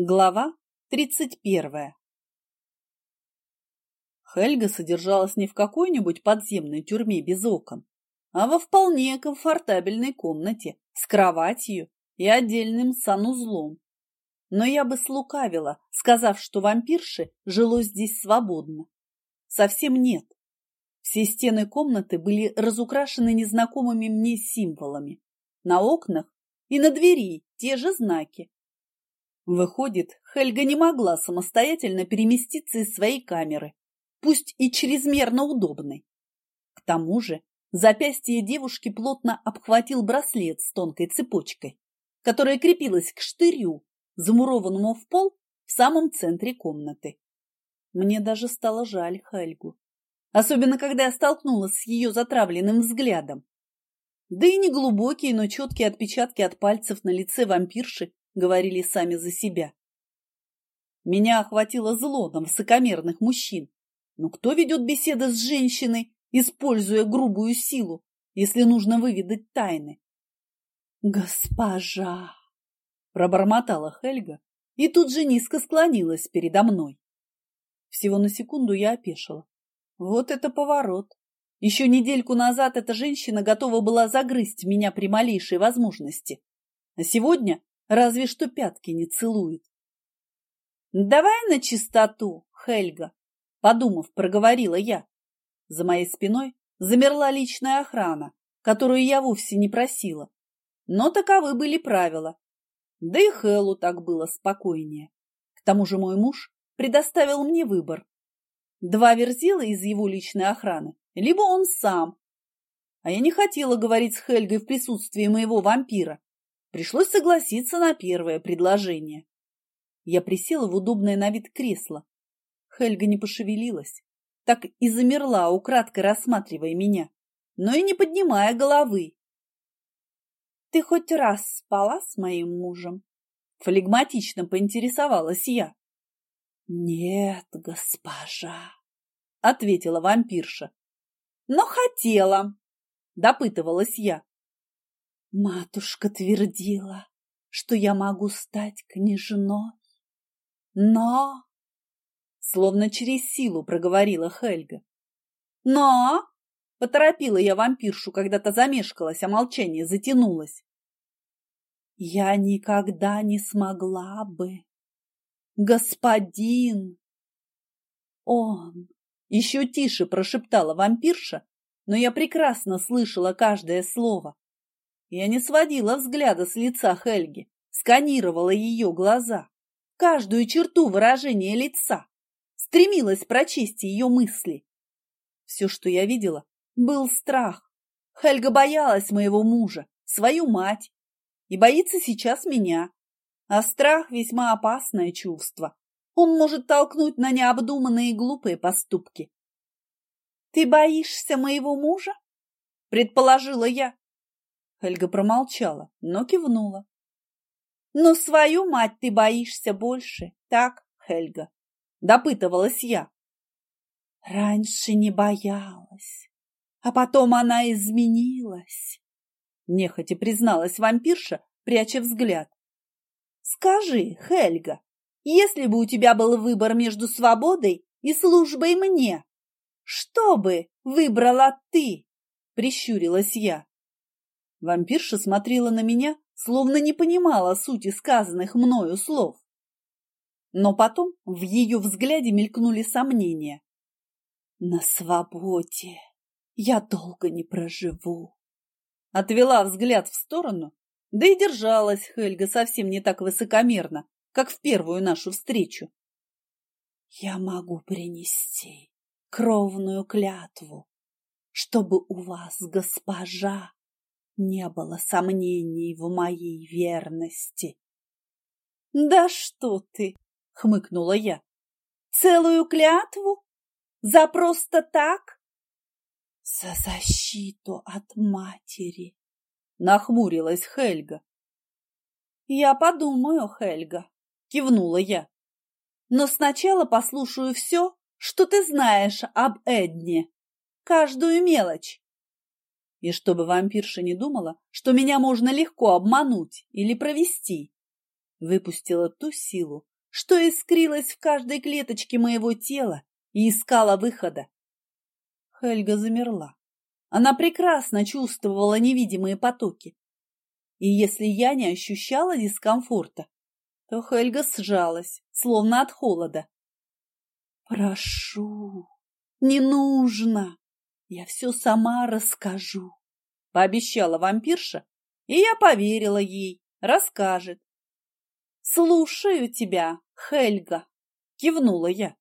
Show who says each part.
Speaker 1: Глава тридцать первая Хельга содержалась не в какой-нибудь подземной тюрьме без окон, а во вполне комфортабельной комнате с кроватью и отдельным санузлом. Но я бы слукавила, сказав, что вампирше жило здесь свободно. Совсем нет. Все стены комнаты были разукрашены незнакомыми мне символами. На окнах и на двери те же знаки. Выходит, Хельга не могла самостоятельно переместиться из своей камеры, пусть и чрезмерно удобной. К тому же запястье девушки плотно обхватил браслет с тонкой цепочкой, которая крепилась к штырю, замурованному в пол в самом центре комнаты. Мне даже стало жаль Хельгу, особенно когда я столкнулась с ее затравленным взглядом. Да и неглубокие, но четкие отпечатки от пальцев на лице вампирши говорили сами за себя. Меня охватило зло высокомерных мужчин. Но кто ведет беседы с женщиной, используя грубую силу, если нужно выведать тайны? «Госпожа!» – пробормотала Хельга и тут же низко склонилась передо мной. Всего на секунду я опешила. Вот это поворот! Еще недельку назад эта женщина готова была загрызть меня при малейшей возможности. А сегодня разве что пятки не целует. «Давай на чистоту, Хельга!» Подумав, проговорила я. За моей спиной замерла личная охрана, которую я вовсе не просила. Но таковы были правила. Да и Хэллу так было спокойнее. К тому же мой муж предоставил мне выбор. Два верзила из его личной охраны, либо он сам. А я не хотела говорить с Хельгой в присутствии моего вампира. Пришлось согласиться на первое предложение. Я присела в удобное на вид кресло, Хельга не пошевелилась, так и замерла, украдкой рассматривая меня, но и не поднимая головы. — Ты хоть раз спала с моим мужем? — флегматично поинтересовалась я. — Нет, госпожа, — ответила вампирша. — Но хотела, — допытывалась я. Матушка твердила, что я могу стать княжной. Но Словно через силу проговорила Хельга. «Но!» — поторопила я вампиршу, когда то замешкалась, а молчание затянулось. «Я никогда не смогла бы. Господин!» «Он!» — еще тише прошептала вампирша, но я прекрасно слышала каждое слово. Я не сводила взгляда с лица Хельги, сканировала ее глаза, каждую черту выражения лица стремилась прочесть ее мысли. Все, что я видела, был страх. Хельга боялась моего мужа, свою мать, и боится сейчас меня. А страх весьма опасное чувство. Он может толкнуть на необдуманные и глупые поступки. «Ты боишься моего мужа?» – предположила я. Хельга промолчала, но кивнула. «Но свою мать ты боишься больше, так, Хельга?» допытывалась я. Раньше не боялась, а потом она изменилась, нехотя призналась вампирша, пряча взгляд. Скажи, Хельга, если бы у тебя был выбор между свободой и службой мне, что бы выбрала ты? Прищурилась я. Вампирша смотрела на меня, словно не понимала сути сказанных мною слов. Но потом в ее взгляде мелькнули сомнения. «На свободе я долго не проживу». Отвела взгляд в сторону, да и держалась Хельга совсем не так высокомерно, как в первую нашу встречу. «Я могу принести кровную клятву, чтобы у вас, госпожа, не было сомнений в моей верности». «Да что ты!» хмыкнула я. Целую клятву? За просто так? За защиту от матери, нахмурилась Хельга. Я подумаю, Хельга, кивнула я. Но сначала послушаю все, что ты знаешь об Эдне. Каждую мелочь. И чтобы вампирша не думала, что меня можно легко обмануть или провести, выпустила ту силу, что искрилось в каждой клеточке моего тела и искала выхода. Хельга замерла. Она прекрасно чувствовала невидимые потоки. И если я не ощущала дискомфорта, то Хельга сжалась, словно от холода. «Прошу, не нужно, я все сама расскажу», — пообещала вампирша, и я поверила ей, расскажет. «Слушаю тебя, Хельга», — кивнула я.